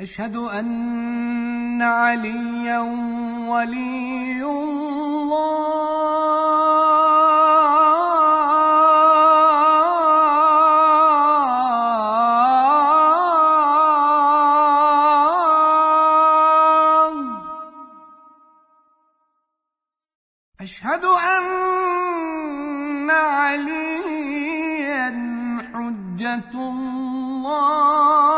أشهد أن عليا ولي الله. أشهد أن عليا حجة الله.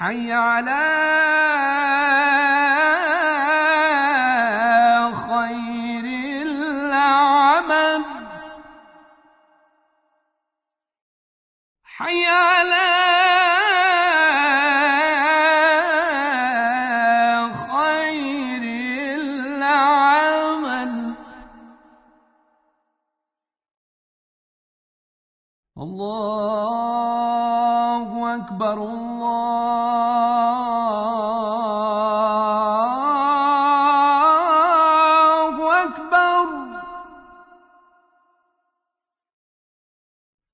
حي على خير العمل. حي على خير العمل. الله أكبر الله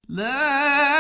لا